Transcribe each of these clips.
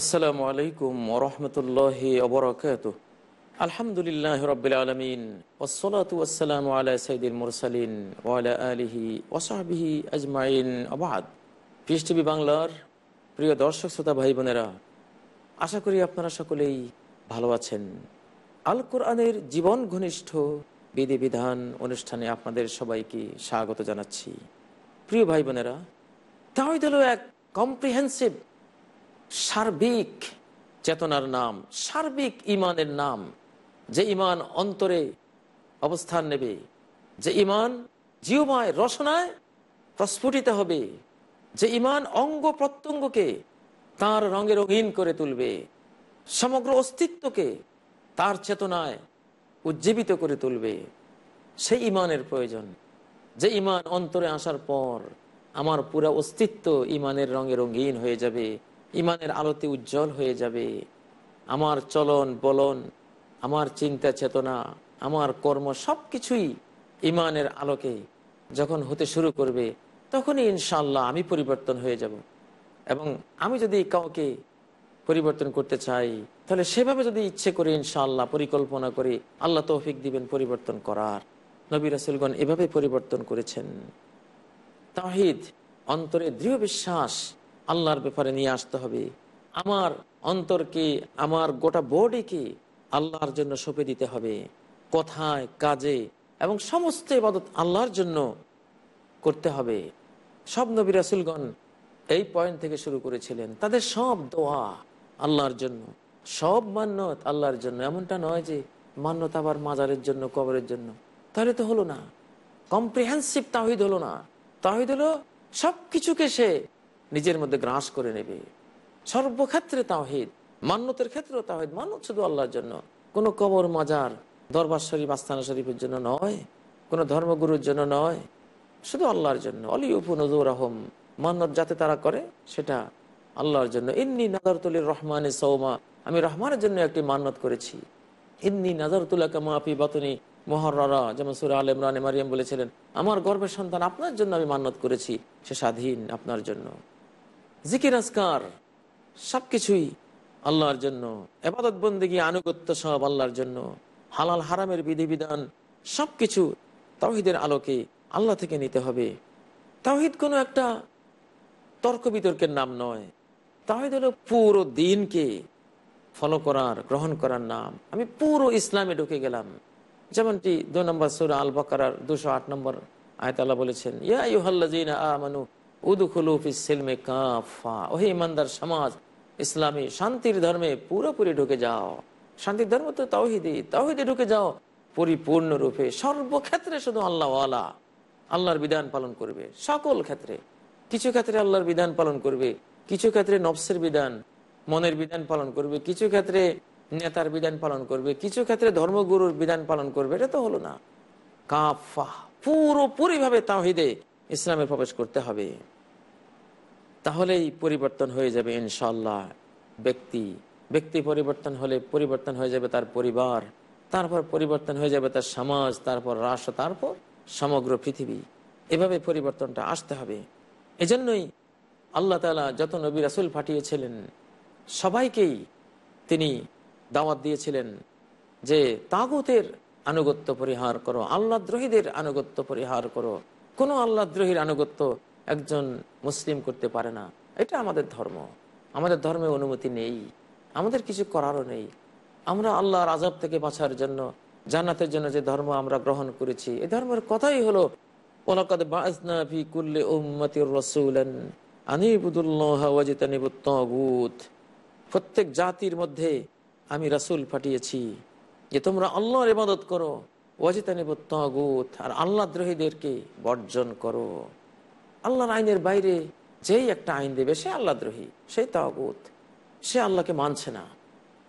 আসসালামু আলাইকুম ওরহমতুল্লাহ অবরকাত আলহামদুলিল্লাহ রবিল আলমিন ওসলাত ওসালাম আলা সঈদুল মুরসালিন ওয়ালা আলিহি ওসাহাবিহি আজমাইন। আবাদ পিস টিভি বাংলার প্রিয় দর্শক, শ্রোতা, ভাই বোনেরা, আশা করি আপনারা সকলেই ভালো আছেন। আল কোরআনের জীবন ঘনিষ্ঠ বিধিবিধান অনুষ্ঠানে আপনাদের সবাইকে স্বাগত জানাচ্ছি। প্রিয় ভাই বোনেরা তাহিদ হলো এক কম্প্রিহেন্সিভ সার্বিক চেতনার নাম, সার্বিক ইমানের নাম। যে ইমান অন্তরে অবস্থান নেবে, যে ইমান জিওমায় রসনায় প্রস্ফুটিত হবে, যে ইমান অঙ্গ প্রত্যঙ্গকে তার রঙে রঙিন করে তুলবে, সমগ্র অস্তিত্বকে তার চেতনায় উজ্জীবিত করে তুলবে। সেই ইমানের প্রয়োজন। যে ইমান অন্তরে আসার পর আমার পুরা অস্তিত্ব ইমানের রঙে রঙিন হয়ে যাবে ইমানের আলোতে উজ্জ্বল হয়ে যাবে। আমার চলন, বলন, আমার চিন্তা চেতনা, আমার কর্ম সব কিছুই ইমানের আলোকে যখন হতে শুরু করবে, তখনই ইনশাল্লাহ আমি পরিবর্তন হয়ে যাব। এবং আমি যদি কাউকে পরিবর্তন করতে চাই, তাহলে সেভাবে যদি ইচ্ছে করে ইনশাল্লাহ পরিকল্পনা করে আল্লাহ তৌফিক দিবেন পরিবর্তন করার। নবী রাসুলগণ এভাবে পরিবর্তন করেছেন। তাহিদ অন্তরে দৃঢ় বিশ্বাস আল্লাহর ব্যাপারে নিয়ে আসতে হবে। আমার অন্তরকে, আমার গোটা বডিকে আল্লাহর জন্য সঁপে দিতে হবে। কথায়, কাজে এবং সমস্ত ইবাদত আল্লাহর জন্য করতে হবে। সব নবী রাসুলগণ এই পয়েন্ট থেকে শুরু করেছিলেন। তাদের সব দোয়া আল্লাহর জন্য, সব মান্যত আল্লাহর জন্য। এমনটা নয় যে মান্যত আবার মাজারের জন্য, কবরের জন্য। তাহলে তো হলো না। কম্প্রিহেন্সিভ তাহিদ হলো না। তাহিদ হলো সব কিছুকে সে নিজের মধ্যে গ্রাস করে নেবে। সর্বক্ষেত্রে তাহিদ মান্যতের ক্ষেত্রেও তাহিদ মান্যত শুধু আল্লাহর জন্য। কোনো কবর, মাজার, দরবার শরীফ, আস্তানা শরীফের জন্য নয়। কোনো ধর্মগুরুর জন্য নয়। শুধু আল্লাহর জন্য। অলি উপু নজুর আহম মান্নত যাতে তারা করে, সেটা আল্লাহর জন্য। ইন্নি নাজারতুলির রহমানের সৌমা আমি রহমানের জন্য একটি মান্নত করেছি। ইন্নি নাজারতুল্লাহ কামাপি বাতনি মহররা যেমন সুরা আল ইমরান মারিয়াম বলেছিলেন, আমার গর্বের সন্তান আপনার জন্য আমি মান্নত করেছি। সে স্বাধীন আপনার জন্য। জিকির আসকার সবকিছুই আল্লাহর জন্য। এবাদত বন্দিগি, আনুগত্য সব আল্লাহর জন্য। হালাল, হারামের বিধিবিধান, সবকিছু তাহিদের আলোকে আল্লাহ থেকে নিতে হবে। তাহিদ কোনো একটা তর্ক বিতর্কের নাম নয়। তাহিদ হলো পুরো দিনকে ফলো করার, গ্রহণ করার নাম। আমি পুরো ইসলামে ঢুকে গেলাম। যেমনটি দু নম্বর সুরা আল বাকার দুশো আট নম্বর আয়তাল্লাহ বলেছেন, ইয়া ইউহাল্লাজিনা আমানু উদুখুলুফিসেলমে কাফা। ওহে ইমানদার সমাজ, ইসলামী শান্তির ধর্মে পুরোপুরি ঢুকে যাও। শান্তির ধর্ম তো তাওহিদি তাওহিদে ঢুকে যাও পরিপূর্ণ রূপে সর্বক্ষেত্রে শুধু আল্লাহ আল্লাহ আল্লাহর বিধান পালন করবে সকল ক্ষেত্রে। কিছু ক্ষেত্রে আল্লাহর বিধান পালন করবে, কিছু ক্ষেত্রে নফসের বিধান, মনের বিধান পালন করবে, কিছু ক্ষেত্রে নেতার বিধান পালন করবে, কিছু ক্ষেত্রে ধর্মগুরুর বিধান পালন করবে, এটা তো হলো না। কাফা পুরোপুরি ভাবে তাহিদে ইসলামে প্রবেশ করতে হবে। তাহলেই পরিবর্তন হয়ে যাবে ইনশাল্লাহ ব্যক্তি ব্যক্তি পরিবর্তন হলে পরিবর্তন হয়ে যাবে তার পরিবার, তারপর পরিবর্তন হয়ে যাবে তার সমাজ, তারপর রাষ্ট্র, তারপর সমগ্র পৃথিবী। এভাবে পরিবর্তনটা আসতে হবে। এজন্যই আল্লাহ তালা যত নবী রাসুল পাঠিয়েছিলেন, সবাইকেই তিনি দাওয়াত দিয়েছিলেন যে তাগতের আনুগত্য পরিহার করো আল্লাহ দ্রোহীদের আনুগত্য পরিহার করো। কোনো আল্লাহ দ্রোহীর আনুগত্য একজন মুসলিম করতে পারে না। এটা আমাদের ধর্ম। আমাদের ধর্মে অনুমতি নেই। আমাদের কিছু করারও নেই। আমরা আল্লাহর আজাব থেকে বাঁচার জন্য, জান্নাতের জন্য যে ধর্ম আমরা গ্রহণ করেছি এই ধর্মের কথাই হলো ওয়াজিতানিবুত প্রত্যেক জাতির মধ্যে আমি রাসূল পাঠিয়েছি যে তোমরা আল্লাহর ইবাদত করো, ওয়াজিতানিব তাগুত আর আল্লাহ দ্রোহীদেরকে বর্জন করো। আল্লাহর আইনের বাইরে যেই একটা আইন দেবে, সে আল্লাহ দ্রোহী সেই তাগুত। সে আল্লাহকে মানছে না।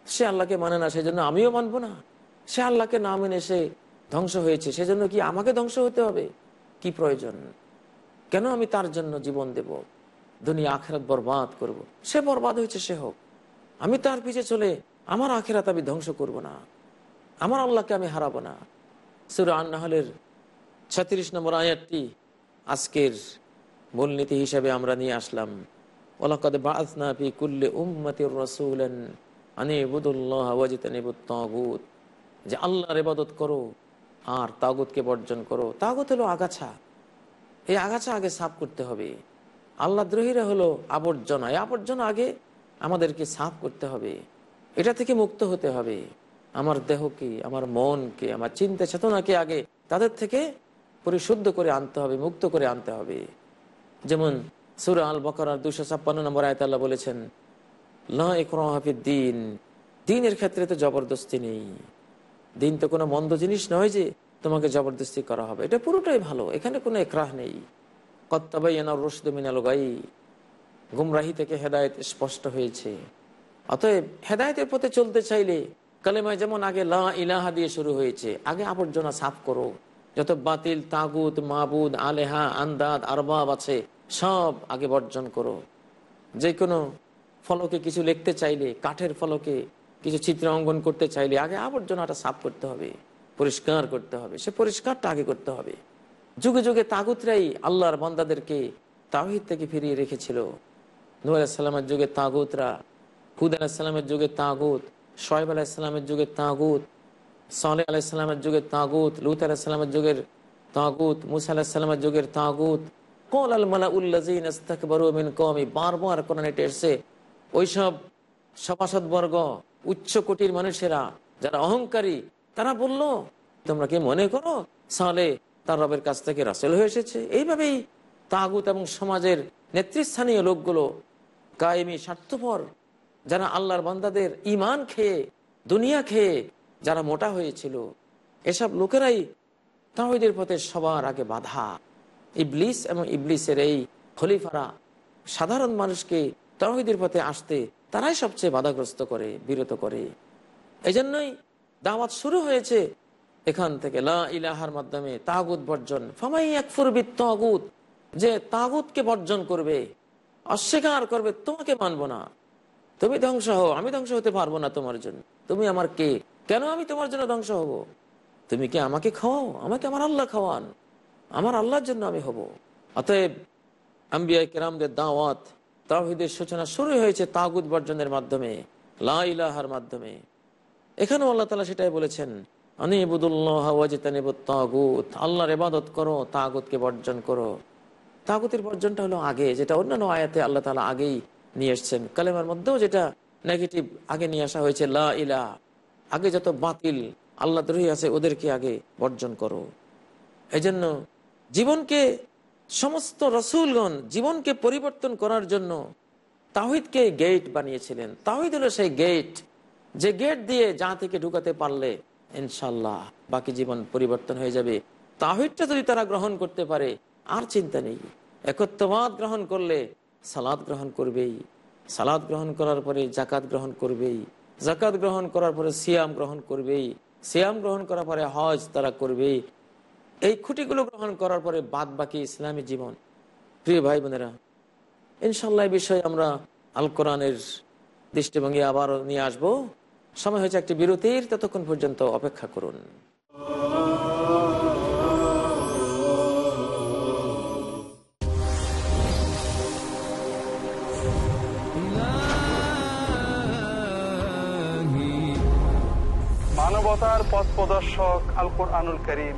সে আল্লাহকে মানে না, সেজন্য আমিও মানবো না। সে আল্লাহকে না মেনে সে ধ্বংস হয়েছে, সেজন্য কি আমাকে ধ্বংস হতে হবে? কি প্রয়োজন? কেন আমি তার জন্য জীবন দেব? দুনিয়া আখেরাত বরবাদ করব। সে বরবাদ হয়েছে, সে হোক। আমি তার পিছে চলে আমার আখেরাত আমি ধ্বংস করব না। আমার আল্লাহকে আমি হারাবো না। সুরা আন্নাহলের ছত্রিশ নম্বর আয়াতটি আজকের মূলনীতি হিসাবে আমরা নিয়ে আসলাম। ওলাকদ বাসনা ফি কুল্লে উম্মতির রাসূলান আনি ইবুদুল্লাহ তাগুত। যে আল্লাহর ইবাদত করো আর তাগুতকে বর্জন করো। তাগুত হলো আগাছা। এই আগাছা আগে সাফ করতে হবে। আল্লাহ দ্রোহীরা হলো আবর্জনা। এই আবর্জনা আগে আমাদেরকে সাফ করতে হবে। এটা থেকে মুক্ত হতে হবে। আমার দেহকে, আমার মনকে, আমার চিন্তা চেতনাকে আগে তাদের থেকে পরিশুদ্ধ করে আনতে হবে, মুক্ত করে আনতে হবে। যেমন সুরা আল বকরার দুশো ছাপ্পান্ন নম্বর আয়তাল্লাহ বলেছেন দিন, দিনের ক্ষেত্রে তো জবরদস্তি নেই। দিন তো কোনো মন্দ জিনিস নয় যে তোমাকে জবরদস্তি করা হবে। এটা পুরোটাই ভালো, এখানে কোনো একরাহ নেই। কত্তাবাইয়ানা রশদ মিনাল গাই গুমরাহি থেকে হেদায়ত স্পষ্ট হয়েছে। অতএব হেদায়তের পথে চলতে চাইলে কালেমায় যেমন আগে লা ইলাহা দিয়ে শুরু হয়েছে, আগে আবর্জনা সাফ করো। যত বাতিল, তাগুত, মাবুদ, আলেহা, আন্দাদ, আরবাব আছে সব আগে বর্জন করো। যে কোনো ফলকে কিছু লিখতে চাইলে, কাঠের ফলকে কিছু চিত্র অঙ্কন করতে চাইলে আগে আবর্জনাটা সাফ করতে হবে, পরিষ্কার করতে হবে। সে পরিষ্কারটা আগে করতে হবে। যুগে যুগে তাগুতরাই আল্লাহর বন্দাদেরকে তাহিদ থেকে ফিরিয়ে রেখেছিল। নূর আলাহিসাল্লামের যুগে তাগুতরা, হুদ আলাহিসাল্লামের যুগে তাগুত সোয়েব আলাহিসাল্লামের যুগে তাগুত সালে আলাহিসাল্লামের যুগে তাগুত, লুত আলাহিসাল্লামের যুগের তাগুত, মুসা আলাহিসাল্লামের যুগের তাগুত কল আল মালা উল্লাজিন মিন কমি বারবার কোরআন এটা এসছে ওইসব সভাসদবর্গ উচ্চ কোটির মানুষেরা, যারা অহংকারী, তারা বলল, তোমরা কি মনে করো, সালে তার রবের কাছ থেকে রাসেল হয়ে এসেছে? এইভাবেই তাগুত এবং সমাজের নেতৃস্থানীয় লোকগুলো কায়েমি, স্বার্থপর, যারা আল্লাহর বান্দাদের ইমান খেয়ে, দুনিয়া খেয়ে, যারা মোটা হয়েছিল, এসব লোকেরাই তাহিদের পথে সবার আগে বাধা। ইবলিস এবং ইবলিসের এই খলিফারা সাধারণ মানুষকে তাহিদের পথে আসতে তারাই সবচেয়ে বাধাগ্রস্ত করে, বিরত করে। এই জন্যই দাওয়াত শুরু হয়েছে এখান থেকে। লা ইলাহার মাধ্যমে তাগুত বর্জন। ফামাই একফুরবি তাগুত যে তাগুতকে বর্জন করবে, অস্বীকার করবে, তোমাকে মানবো না। তুমি ধ্বংস হও, আমি ধ্বংস হতে পারব না তোমার জন্য। তুমি আমার কে? কেন আমি তোমার জন্য ধ্বংস হব? তুমি কি আমাকে খাওয়াও? আমাকে আমার আল্লাহ খাওয়ান। আমার আল্লাহর জন্য আমি হব। অতএব আম্বিয়া কেরামদের দাওয়াত তাহিদের সূচনা শুরু হয়েছে তাগুদ বর্জনের মাধ্যমে লাহার মাধ্যমে। এখানেও আল্লাহ তালা সেটাই বলেছেন আল্লাহর করো বর্জন করো। বর্জনটা হলো আগে, যেটা অন্যান্য আয়াতে আল্লাহ আগেই নিয়ে এসছেন। কালেমার মধ্যেও যেটা নেগেটিভ আগে নিয়ে আসা হয়েছে, লা ইলা আগে যত বাতিল আছে, ওদেরকে আগে বর্জন করো। এই জন্য জীবনকে, সমস্ত রসুলগণ জীবনকে পরিবর্তন করার জন্য তাহিদকে গেট বানিয়েছিলেন। তাহিদ হলো সেই গেট যে গেট দিয়ে যা থেকে ঢুকাতে পারলে ইনশাল্লাহ বাকি জীবন পরিবর্তন হয়ে যাবে। তাহিদটা যদি তারা গ্রহণ করতে পারে, আর চিন্তা নেই। একত্ববাদ গ্রহণ করলে সালাদ গ্রহণ করবেই। সালাদ গ্রহণ করার পরে জাকাত গ্রহণ করবেই। জাকাত গ্রহণ করার পরে সিয়াম গ্রহণ করবেই। সিয়াম গ্রহণ করার পরে হজ তারা করবেই। এই খুঁটিগুলো গ্রহণ করার পরে বাদ বাকি ইসলামী জীবন। প্রিয় ভাই বোনেরা ইনশাল্লাহ বিষয়ে আমরা আল কোরআনের দৃষ্টিভঙ্গি আবারও নিয়ে আসব। সময় হয়েছে একটি বিরতির, ততক্ষণ পর্যন্ত অপেক্ষা করুন। মানবতার পথ প্রদর্শক আল কোরআনুল করিম।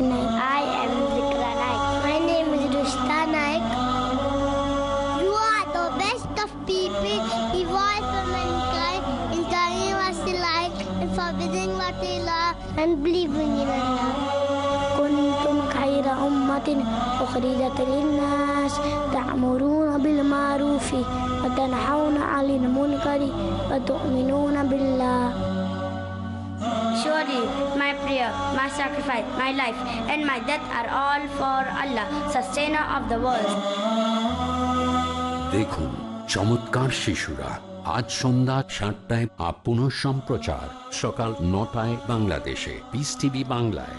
Naik. I am Zikra Naik. My name is Rushta Naik. You are the best of people, evolved for mankind, in telling what they like, and forbidding what they love, and believing in Allah. كنتم خير أمة أخرجت للناس تأمرون بالمعروف وتنحون عن المنكر وتؤمنون بالله Surely my prayer, my sacrifice, my life, and my death are all for Allah, sustainer of the world. দেখুন চমৎকার শিশুরা আজ সন্ধ্যা সাতটায় up সম্প্রচার সকাল নটায় বাংলাদেশে piece TV বাংলায়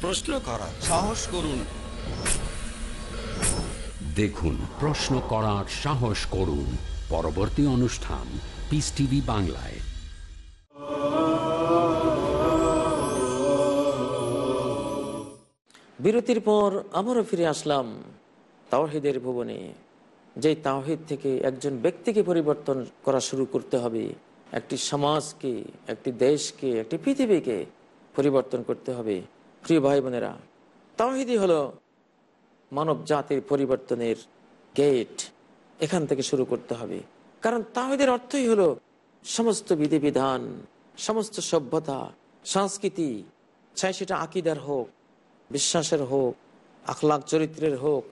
প্রশ্ন করার সাহস করুন। দেখুন প্রশ্ন করার সাহস করুন। পরবর্তী অনুষ্ঠান পিস টিভি বাংলায়। বিরতির পর আবারও ফিরে আসলাম তাওহিদের ভুবনে যে তাওহিদ থেকে একজন ব্যক্তিকে পরিবর্তন করা শুরু করতে হবে। একটি সমাজকে একটি দেশকে একটি পৃথিবীকে পরিবর্তন করতে হবে। প্রিয় ভাই বোনেরা, তাওহিদই হলো মানব জাতির পরিবর্তনের গেট এখান থেকে শুরু করতে হবে। কারণ তাহিদের অর্থই হলো সমস্ত বিধিবিধান, সমস্ত সভ্যতা, সংস্কৃতি, চাই সেটা আকিদার হোক, বিশ্বাসের হোক আখলাক চরিত্রের হোক,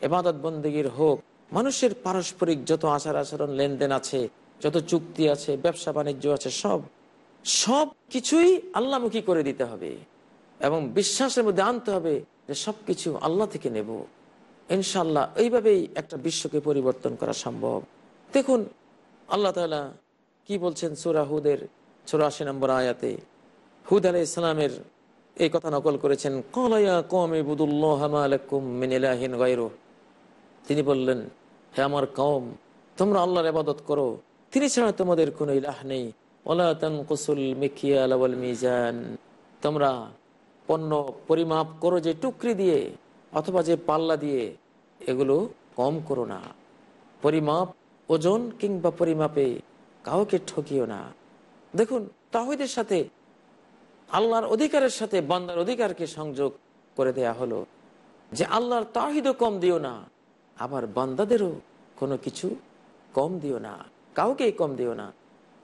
এবাদত বন্দীগীর হোক, মানুষের পারস্পরিক যত আচার আচরণ, লেনদেন আছে, যত চুক্তি আছে, ব্যবসা বাণিজ্য আছে, সব সব কিছুই আল্লামুখী করে দিতে হবে। এবং বিশ্বাসের মধ্যে আনতে হবে যে সবকিছু আল্লাহ থেকে নেব। ইনশাল্লাহ এইভাবেই একটা বিশ্বকে পরিবর্তন করা সম্ভব। দেখুন, আল্লাহ তালা কি বলছেন সুরা হুদের চুরাশি নম্বর আয়াতে? হুদ আলাই ইসলামের এই কথা নকল করেছেন তিনি বললেন, হে আমার কম তোমরা আল্লাহর ইবাদত করো। তিনি ছাড়া তোমাদের কোনো ইলাহ নেই। তোমরা পণ্য পরিমাপ করো যে টুকরি দিয়ে অথবা যে পাল্লা দিয়ে, এগুলো কম করো না। পরিমাপ ওজন কিংবা পরিমাপে কাউকে ঠকিও না। দেখুন, তাহিদের সাথে আল্লাহর অধিকারের সাথে বান্দার অধিকারকে সংযোগ করে দেয়া হলো যে আল্লাহর তাহিদও কম দিও না, আবার বান্দাদেরও কোনো কিছু কম দিও না, কাউকেই কম দিও না।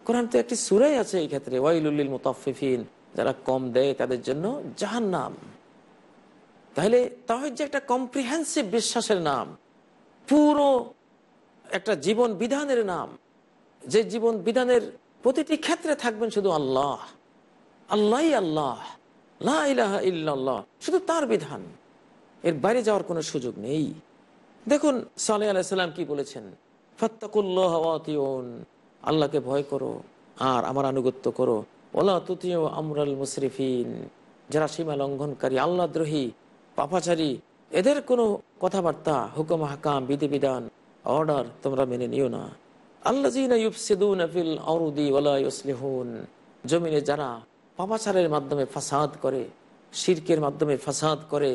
কোরআন তো একটি সুরাই আছে এই ক্ষেত্রে ওয়াইলুল্লিল মুতাফিফিন যারা কম দেয় তাদের জন্য জাহান নাম তাহলে তাহিদ যে একটা কম্প্রিহেন্সিভ বিশ্বাসের নাম, পুরো একটা জীবন বিধানের নাম, যে জীবন বিধানের প্রতিটি ক্ষেত্রে থাকবেন শুধু আল্লাহ। আল্লাহ আল্লাহ। লা ইলাহা ইল্লাল্লাহ। শুধু তার বিধান। এর বাইরে যাওয়ার কোনো সুযোগ নেই। দেখুন সালে আলাইসাল্লাম কি বলেছেন? ফত্তাকুল্লাহ আল্লাহকে ভয় করো আর আমার আনুগত্য করো। ওলা তুতিও আমরাল মুশরিফিন। যারা সীমা লঙ্ঘনকারী আল্লাহদ্রোহী পাপাচারী, এদের কোনো কথাবার্তা, হুকুম, হাকাম, বিধিবিধান, অর্ডার তোমরা মেনে নিও না। জমিনে যারা পাপাচারের মাধ্যমে ফাসাদ করে, শির্কের মাধ্যমে ফাসাদ করে,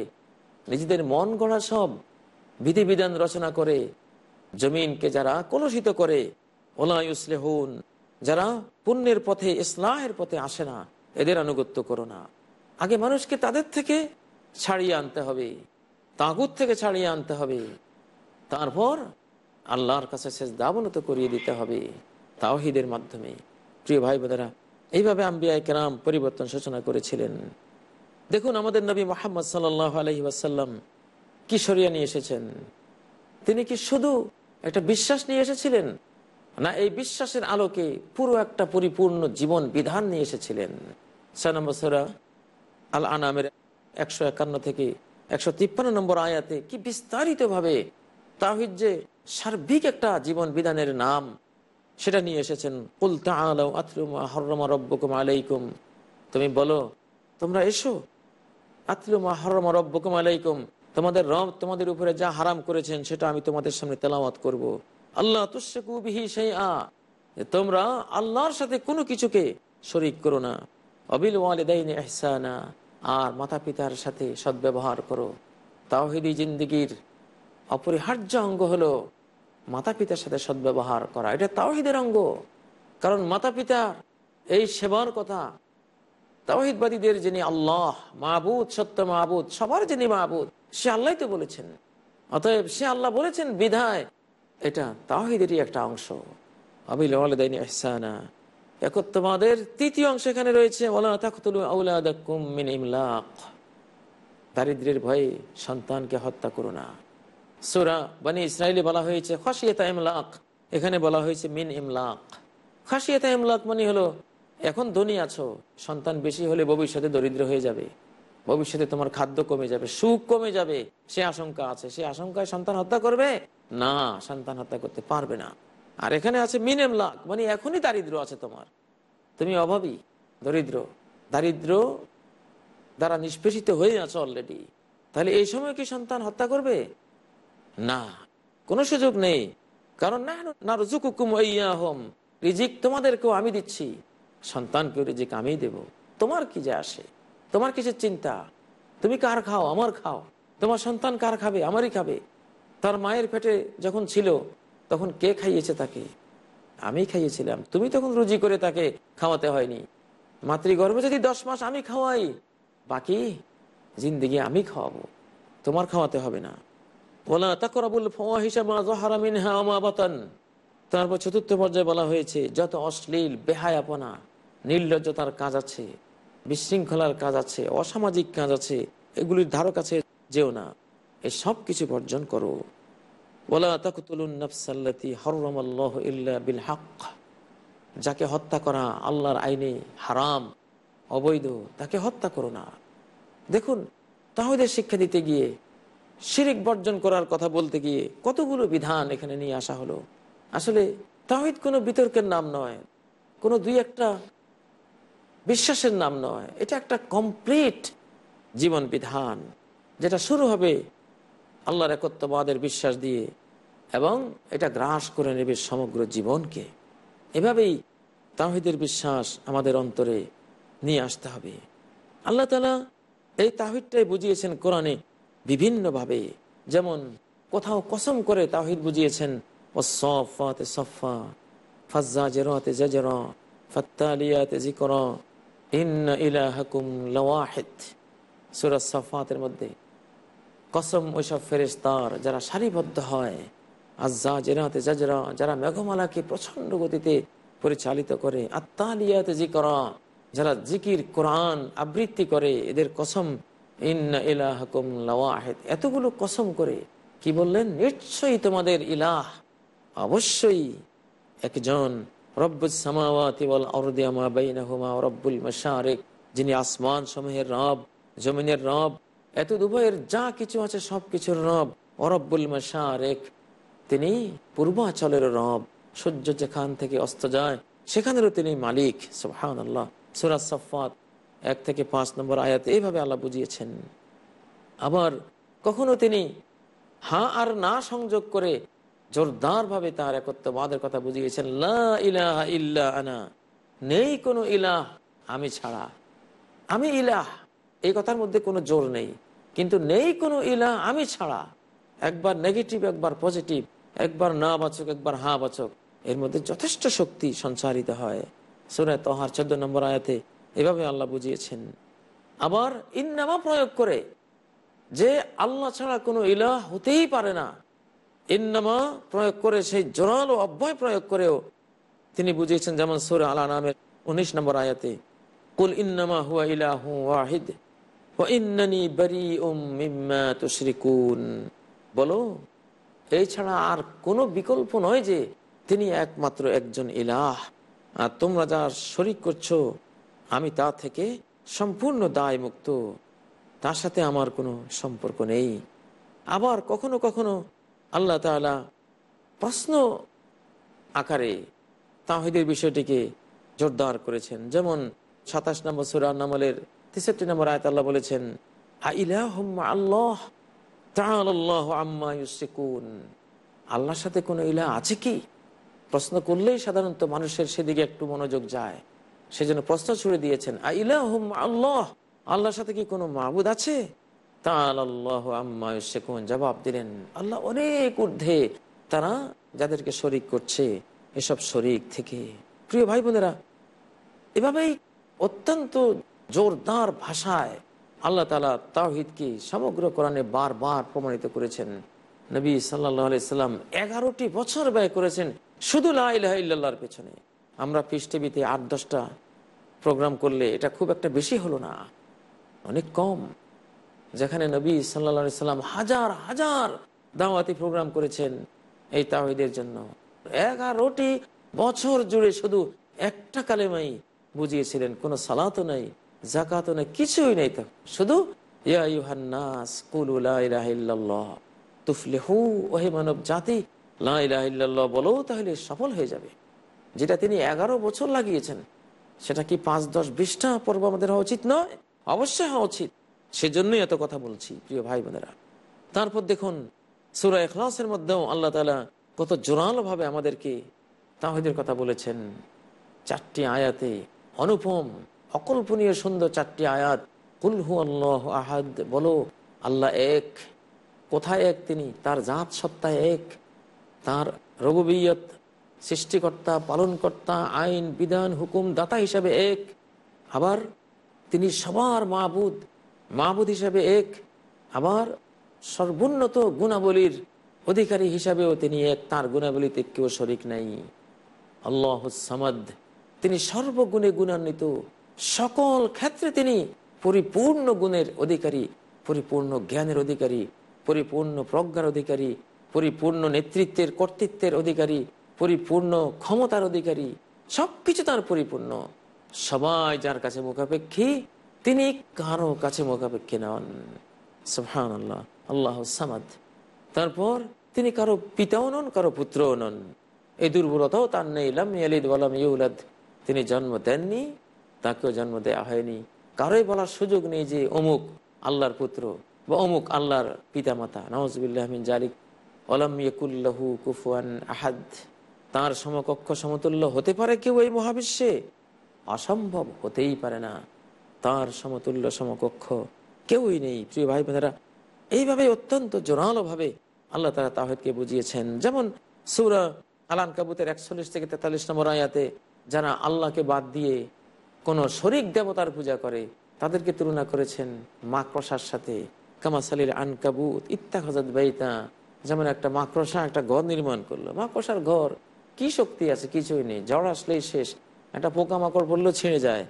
নিজেদের মন গড়া সব বিধিবিধান রচনা করে, জমিনকে যারা কলুষিত করে, ওলা ইউসলেহুন যারা পুণ্যের পথে, ইসলাহের পথে আসে না, এদের আনুগত্য করো না। আগে মানুষকে তাদের থেকে ছাড়িয়ে আনতে হবে, তাগুত থেকে ছাড়িয়ে আনতে হবে। তারপর আল্লাহর কাছে শেষ দাবনত করিয়ে দিতে হবে, তাওহিদের মাধ্যমে। প্রিয় ভাই বোনেরা এইভাবে আম্বিয়া কেরাম পরিবর্তন সূচনা করেছিলেন। দেখুন আমাদের নবী মোহাম্মদ সাল আলহি ওয়াসাল্লাম কি সরিয়া নিয়ে এসেছেন। তিনি কি শুধু একটা বিশ্বাস নিয়ে এসেছিলেন? না, এই বিশ্বাসের আলোকে পুরো একটা পরিপূর্ণ জীবন বিধান নিয়ে এসেছিলেন। আল আনামের একশো একান্ন থেকে একশো তিপ্পান্ন নম্বর আয়াতে কি বিস্তারিত ভাবে যে সার্বিক একটা জীবন বিধানের নাম, সেটা নিয়ে এসেছেন। আলাইকুম। তুমি বলো, তোমরা এসো আতলুমা আলাইকুম। তোমাদের রব তোমাদের উপরে যা হারাম করেছেন, সেটা আমি তোমাদের সামনে তেলাওয়াত করব। আল্লাহ তুষ্কুবিহি সেই আ তোমরা আল্লাহর সাথে কোনো কিছুকে শরিক করো না। অবিল ওয়ালিদাইন আর মাতা পিতার সাথে সদ্ব্যবহার করো। তাওহিদি জিন্দিগির অপরিহার্য অঙ্গ হলো মাতা পিতার সাথে সদ্ব্যবহার করা। এটা তাওহিদের অঙ্গ। কারণ মাতা পিতার এই সেবার কথা। তাওহিদবাদীদের যিনি আল্লাহ মাহবুদ সত্য মাহবুদ সবার যিনি মাহবুদ সে আল্লাহ তো বলেছেন। অতএব সে আল্লাহ বলেছেন, বিধায় এটা তাওহিদেরই একটা অংশ। আবিল তৃতীয় অংশ এখানে রয়েছে মিন ইমলাক। দারিদ্রের ভয়ে সন্তানকে হত্যা করো না। সুরা বানি ইসরায়েলি বলা হয়েছে খাসিয়তা ইমলাক। এখানে বলা হয়েছে, মিন ইমলাক। খাসিয়তা ইমলাক মানে হলো, এখন ধনী আছো, সন্তান বেশি হলে ভবিষ্যতে দরিদ্র হয়ে যাবে। ভবিষ্যতে তোমার খাদ্য কমে যাবে, সুখ কমে যাবে। সে আশঙ্কা আছে, সে আশঙ্কায় সন্তান হত্যা করবে না, সন্তান হত্যা করতে পারবে না। আর এখানে আছে মিনেম লাখ মানে এখনই দারিদ্র আছে তোমার। তুমি অভাবী, দরিদ্র। দারিদ্র দ্বারা নিষ্পেষিত হয়ে আছো অলরেডি তাহলে এই সময় কি সন্তান হত্যা করবে? না, কোনো সুযোগ নেই। কারণ না হোম রিজিক তোমাদেরকেও আমি দিচ্ছি। সন্তানকেও রিজিক আমি দেব। তোমার কি যে আসে? তোমার কিসের চিন্তা? তুমি কার খাও? আমার খাও। তোমার সন্তান কার খাবে? আমারই খাবে। তার মায়ের পেটে যখন ছিল, তখন কে খাইয়েছে তাকে? আমি খাইয়েছিলাম। তুমি তখন রুজি করে তাকে খাওয়াতে হয়নি। মাতৃগর্ভে যদি দশ মাস আমি খাওয়াই, বাকি জিন্দিগি আমি খাওয়াবো। তোমার খাওয়াতে হবে না। বলা তাকরাবুল বাতান। তারপর চতুর্থ পর্যায়ে বলা হয়েছে, যত অশ্লীল, বেহায়াপনা নির্লজ্জতার কাজ আছে, বিশৃঙ্খলার কাজ আছে, অসামাজিক কাজ আছে, এগুলির ধারক কাছে যেও না। এই সব কিছু বর্জন করো। যাকে হত্যা করা আল্লাহর আইনে হারাম, অবৈধ, তাকে হত্যা করো না। দেখুন, তাহদের শিক্ষা দিতে গিয়ে, শিরিক বর্জন করার কথা বলতে গিয়ে কতগুলো বিধান এখানে নিয়ে আসা হলো। আসলে তাহিদ কোনো বিতর্কের নাম নয়, কোনো দুই একটা বিশ্বাসের নাম নয়। এটা একটা কমপ্লিট জীবন বিধান, যেটা শুরু হবে আল্লাহর একত্ববাদের বিশ্বাস দিয়ে এবং এটা গ্রাস করে নেবে সমগ্র জীবনকে। এভাবেই তাহিদের বিশ্বাস আমাদের অন্তরে নিয়ে আসতে হবে। আল্লাহ তালা এই তাহিদটাই বুঝিয়েছেন কোরআনে বিভিন্নভাবে। যেমন কোথাও কসম করে তাহিদ বুঝিয়েছেন ও সফাতে সফা ফাজ্জা জেরাতে জেজরা, ফত্তালিয়াতে জিকর ইন্না ইলাহাকুম লওয়াহিদ। সুরাজ সফাতের মধ্যে কসম ওইসব ফেরেস্তার যারা সারিবদ্ধ হয় আজ্জা জেরাতে জাজরা, যারা মেঘমালাকে প্রচণ্ড গতিতে পরিচালিত করে আত্মালিয়াতে জিকরা, যারা জিকির, কোরআন আবৃত্তি করে, এদের কসম এতগুলো কসম করে কি বললেন? নিশ্চয়ই তোমাদের ইলাহ। অবশ্যই একজন রব্বুল যিনি আসমান সমূহের রব, জমিনের রব এত উভয়ের যা কিছু আছে সব কিছুর রব, অরব্বুল মাশারিক। তিনি পূর্বাচলের রব, সূর্য যেখান থেকে অস্ত যায়, সেখানেরও তিনি মালিক সুবহান আল্লাহ সুরাজ সফাত এক থেকে পাঁচ নম্বর আয়াত এইভাবে আল্লাহ বুঝিয়েছেন। আবার কখনো তিনি হ্যাঁ আর না সংযোগ করে জোরদারভাবে তার একত্ববাদের কথা বুঝিয়েছেন ইল্লা আনা, নেই কোনো ইলাহ আমি ছাড়া। আমি ইলাহ, এই কথার মধ্যে কোনো জোর নেই। কিন্তু নেই কোনো ইলাহ আমি ছাড়া। একবার নেগেটিভ একবার পজিটিভ একবার না বাচক, একবার হা বাচক। এর মধ্যে যথেষ্ট শক্তি সঞ্চারিত হয়। সুরায় তহার চোদ্দ নম্বর আয়াতে এভাবে আল্লাহ বুঝিয়েছেন। আবার ইন্নামা প্রয়োগ করে যে আল্লাহ ছাড়া কোনো ইলাহ হতেই পারে না, ইন্নামা প্রয়োগ করে সেই জোরালো অব্যয় প্রয়োগ করেও তিনি বুঝিয়েছেন যেমন সুর আলা নামের উনিশ নম্বর আয়াতে, কুল ইন্নামা হুয়া ইলাহু ওয়াহিদ। বলো এই ছাড়া আর কোনো বিকল্প নয় যে তিনি একমাত্র একজন ইলাহ। আর তোমরা যা শরিক করছ, আমি তা থেকে সম্পূর্ণ দায় মুক্ত তার সাথে আমার কোনো সম্পর্ক নেই। আবার কখনো কখনো আল্লাহ তাআলা প্রশ্ন আকারে তাহিদের বিষয়টিকে জোরদার করেছেন। যেমন সাতাশ নম্বর সুরা নামলের তেষট্টি নম্বর আয়ত আল্লাহ বলেছেন আল্লাহ আল্লাহর সাথে কোনো ইলাহ আছে কি? প্রশ্ন করলেই সাধারণত মানুষের সেদিকে একটু মনোযোগ যায়। সেজন্য প্রশ্ন ছুড়ে দিয়েছেন আল্লাহ, আল্লাহর সাথে কি কোনো মাহবুদ আছে? ইউসিকুন জবাব দিলেন, আল্লাহ অনেক ঊর্ধ্বে, তারা যাদেরকে শরিক করছে, এসব শরিক থেকে। প্রিয় ভাই বোনেরা, এভাবেই অত্যন্ত জোরদার ভাষায় আল্লাহ তালা তাওহিদকে সমগ্র কোরআনে বারবার প্রমাণিত করেছেন। নবী সাল্লাহ সাল্লাম এগারোটি বছর ব্যয় করেছেন শুধু লাইল্লাহর পেছনে। আমরা পিস টিভিতে আট, দশটা প্রোগ্রাম করলে এটা খুব একটা বেশি হলো না, অনেক কম। যেখানে নবী সাল্লা সাল্লাম হাজার হাজার দাওয়াতি প্রোগ্রাম করেছেন এই তাহিদের জন্য। এগারোটি বছর জুড়ে শুধু একটা কালেমাই বুঝিয়েছিলেন, কোনো সালাতও নাই। জাকাতও নাই কিছুই নেই তো। শুধু তুফলেহু, ওহে মানব জাতি লাহ বলো, তাহলে সফল হয়ে যাবে। যেটা তিনি এগারো বছর লাগিয়েছেন, সেটা কি পাঁচ, দশ, বিশটা পর্ব আমাদের হওয়া উচিত নয়? অবশ্যই হওয়া উচিত। সেজন্যই এত কথা বলছি, প্রিয় ভাই বোনেরা। তারপর দেখুন, সুরা এখলাসের মধ্যেও আল্লাহ তালা কত জোরালো ভাবে আমাদেরকে তাহিদের কথা বলেছেন। চারটি আয়াতে অনুপম অকল্পনীয় সুন্দর চারটি আয়াত কুলহু আল্লাহ আহাদ বলো, আল্লাহ এক, কোথায় এক তিনি? তার জাত সত্তা এক, তার রঘুবিয়ত সৃষ্টিকর্তা, পালনকর্তা, আইন, বিধান, হুকুম, দাতা হিসাবে এক, আবার তিনি সবার মাহবুদ মাহবুদ হিসাবে এক, আবার সর্বোন্নত গুণাবলীর অধিকারী হিসাবেও তিনি এক, তার গুণাবলীতে কেউ শরিক নাই। আল্লাহ সামাদ, তিনি সর্বগুণে গুণান্বিত সকল ক্ষেত্রে তিনি পরিপূর্ণ গুণের অধিকারী, পরিপূর্ণ জ্ঞানের অধিকারী, পরিপূর্ণ প্রজ্ঞার অধিকারী, পরিপূর্ণ নেতৃত্বের, কর্তৃত্বের অধিকারী, পরিপূর্ণ ক্ষমতার অধিকারী, সবকিছু তার পরিপূর্ণ। সবাই যার কাছে মুখাপেক্ষী, তিনি কারও কাছে মুখাপেক্ষী নন। সুহান আল্লাহ আল্লাহ সামাদ। তারপর তিনি কারও পিতাও নন, কারও পুত্রও নন। এই দুর্বলতাও তার নেই। তিনি জন্ম দেননি। তাকেও জন্ম দেওয়া হয়নি। কারোই বলার সুযোগ নেই যে অমুক আল্লাহর পুত্র বা অমুক আল্লাহর পিতামাতা। নওয়াজবিল্লাহমিন জালিক ওলাম কুফুয়ান আহাদ। তার সমকক্ষ সমতুল্য হতে পারে কেউ এই মহাবিশ্বে? অসম্ভব হতেই পারে না। তার সমতুল্য সমকক্ষ কেউই নেই। প্রিয় ভাই বোনেরা এইভাবে অত্যন্ত জোরালোভাবে আল্লাহ তালা তাহেদকে বুঝিয়েছেন। যেমন সুরা আলান কাবুতের একচল্লিশ থেকে তেতাল্লিশ নম্বর আয়াতে, যারা আল্লাহকে বাদ দিয়ে কোনো শরিক দেবতার পূজা করে, তাদেরকে তুলনা করেছেন মাকড়সার সাথে। কামাসালির আনকাবুত ইত্তাখাজাদ বাইতা। যেমন একটা মাকড়সা একটা ঘর নির্মাণ করল। মাকড়সার ঘর, কি শক্তি আছে কিছুই নেই ঝড় আসলেই শেষ। একটা পোকা মাকড় পড়লেও ছিঁড়ে যায়।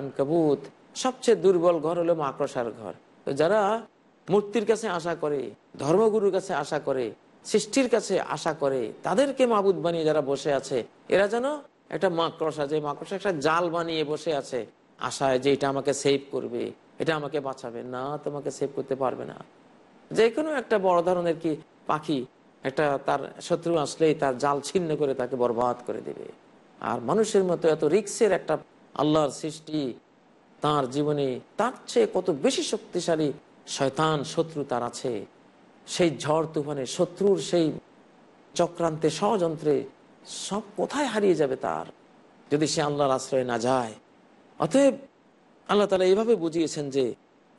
আনকাবুত। সবচেয়ে দুর্বল ঘর হলো মাকড়সার ঘর। তো যারা মূর্তির কাছে আশা করে, ধর্মগুরুর কাছে আশা করে, সৃষ্টির কাছে আশা করে, তাদেরকে মাবুদ বানিয়ে যারা বসে আছে, এরা যেন একটা মাকড়সা, যে মাকড়সা একটা জাল বানিয়ে বসে আছে আশায় যে এটা আমাকে সেভ করবে, এটা আমাকে বাঁচাবে। না, তোমাকে সেভ করতে পারবে না। যে কোনো একটা বড় ধরনের কি পাখি একটা তার শত্রু আসলেই তার জাল ছিন্ন করে তাকে বরবাদ করে দেবে। আর মানুষের মতো এত রিক্সের একটা আল্লাহর সৃষ্টি, তার জীবনে তার চেয়ে কত বেশি শক্তিশালী শয়তান শত্রু তার আছে। সেই ঝড় তুফানে শত্রুর সেই চক্রান্তে ষড়যন্ত্রে সব কোথায় হারিয়ে যাবে তার? যদি সে আল্লাহর আশ্রয়ে না যায়। অতএব আল্লাহ তালা এইভাবে বুঝিয়েছেন যে,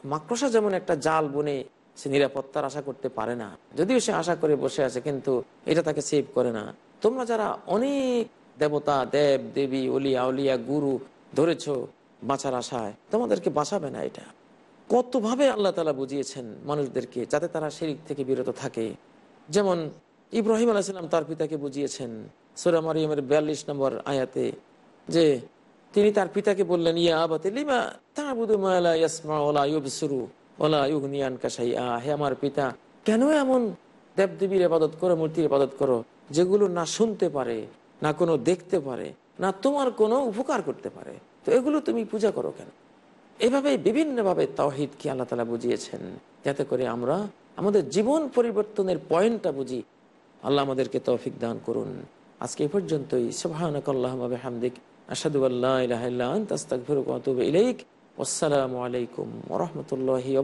মাকড়সা যেমন একটা জাল বনে সে নিরাপত্তার আশা করতে পারে না, যদিও সে আশা করে বসে আছে, কিন্তু এটা তাকে সেভ করে না। তোমরা যারা অনেক দেবতা, দেব, দেবী অলিয়া অলিয়া, গুরু ধরেছ বাঁচার আশায়, তোমাদেরকে বাঁচাবে না এটা। কতভাবে আল্লাহ তালা বুঝিয়েছেন মানুষদেরকে যাতে তারা শিরিক থেকে বিরত থাকে। যেমন ইব্রাহিম আলাইসাল্লাম তার পিতাকে বুঝিয়েছেন সোরা মারিয়ামের বিয়াল্লিশ নম্বর আয়াতে যে তিনি তার পিতাকে বললেন, ইয়া আবাতে, লিমা তা'বুদু মা লা ইয়াসমা ওয়া লা ইউবসিরু ওয়া লা ইউগনি আনকা শাইআ? হে আমার পিতা, কেন এমন দেবদেবীর ইবাদত করো, মূর্তির ইবাদত করো, যেগুলো না শুনতে পারে, না কোনো দেখতে পারে, না তোমার কোনো উপকার করতে পারে? তো এগুলো তুমি পূজা করো কেন? এভাবে বিভিন্নভাবে তাওহিদকে আল্লাহ তালা বুঝিয়েছেন, যাতে করে আমরা আমাদের জীবন পরিবর্তনের পয়েন্টটা বুঝি। আল্লাহ আমাদেরকে তৌফিক দান করুন। আজকে এ পর্যন্তই। সুবহানাকাল্লাহুম্মা আশহাদু আল্লা ইলাহা ইল্লা আনতা, আস্তাগফিরুকা ওয়া আতুবু ইলাইক। আসসালামু আলাইকুম রাহমাতুল্লাহি ওয়া